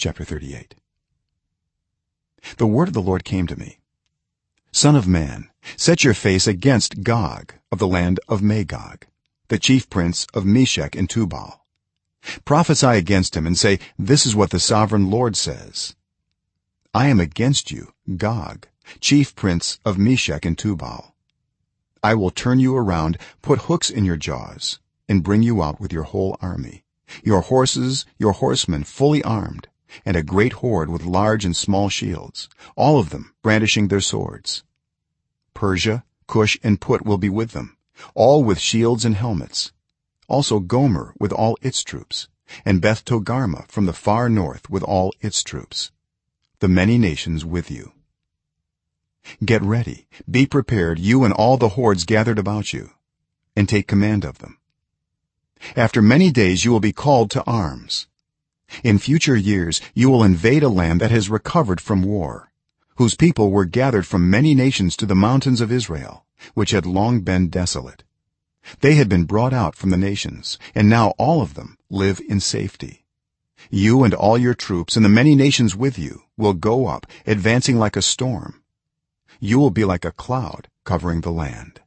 chapter 38 the word of the lord came to me. Son of man set your face against gog of the land of magog the chief prince of meshech and tubal. Prophesy against him and say this is what the sovereign lord says. I am against you gog chief prince of meshech and tubal. I will turn you around put hooks in your jaws and bring you out with your whole army your horses your horsemen fully armed and a great horde with large and small shields all of them brandishing their swords. Persia cush and put will be with them all with shields and helmets. Also gomer with all its troops and beth togarmah from the far north with all its troops. The many nations with you. Get ready. Be prepared you and all the hordes gathered about you and take command of them. After many days you will be called to arms in future years you will invade a land that has recovered from war whose people were gathered from many nations to the mountains of israel which had long been desolate. They had been brought out from the nations and now all of them live in safety. You and all your troops and the many nations with you will go up advancing like a storm. You will be like a cloud covering the land.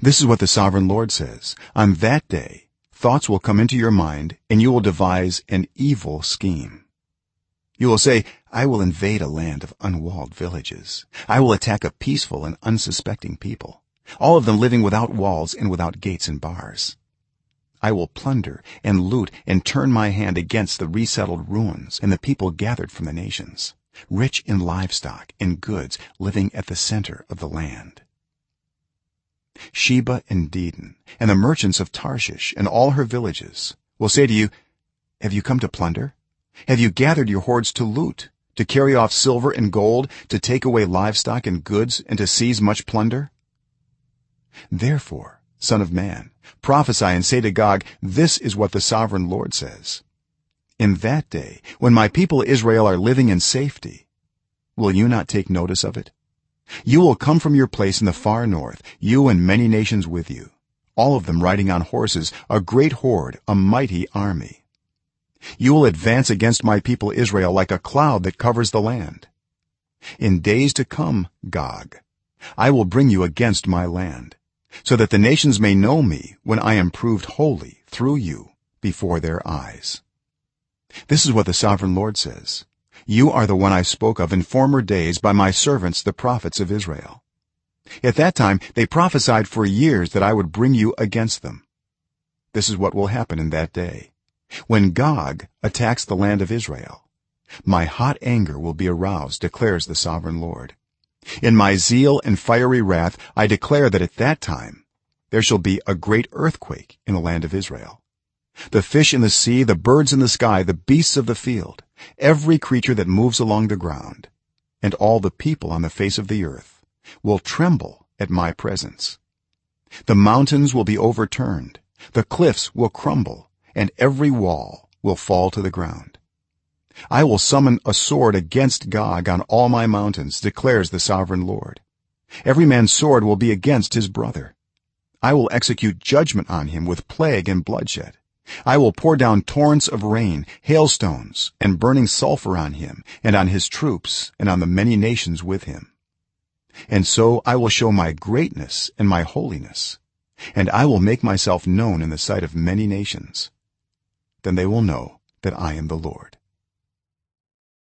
This is what the sovereign lord says. On that day thoughts will come into your mind and you will devise an evil scheme. You will say i will invade a land of unwalled villages. I will attack a peaceful and unsuspecting people all of them living without walls and without gates and bars. I will plunder and loot and turn my hand against the resettled ruins and the people gathered from the nations rich in livestock and goods living at the center of the land sheba and dedan and the merchants of tarshish and all her villages will say to you have you come to plunder? Have you gathered your hordes to loot to carry off silver and gold to take away livestock and goods and to seize much plunder? Therefore son of man prophesy and say to gog this is what the sovereign lord says. In that day when my people israel are living in safety will you not take notice of it you will come from your place in the far north you and many nations with you. All of them riding on horses a great horde a mighty army. You will advance against my people israel like a cloud that covers the land. In days to come gog i will bring you against my land so that the nations may know me when i am proved holy through you before their eyes. This is what the sovereign lord says you are the one i spoke of in former days by my servants the prophets of israel. At that time they prophesied for years that i would bring you against them. This is what will happen in that day. When gog attacks the land of israel my hot anger will be aroused declares the sovereign lord. In my zeal and fiery wrath i declare that at that time there shall be a great earthquake in the land of israel. The fish in the sea the birds in the sky the beasts of the field every creature that moves along the ground and all the people on the face of the earth will tremble at my presence. The mountains will be overturned the cliffs will crumble and every wall will fall to the ground. I will summon a sword against gog on all my mountains declares the sovereign lord. Every man's sword will be against his brother. I will execute judgment on him with plague and bloodshed i will pour down torrents of rain hailstones and burning sulphur on him and on his troops and on the many nations with him. And so i will show my greatness and my holiness and i will make myself known in the sight of many nations. Then they will know that i am the lord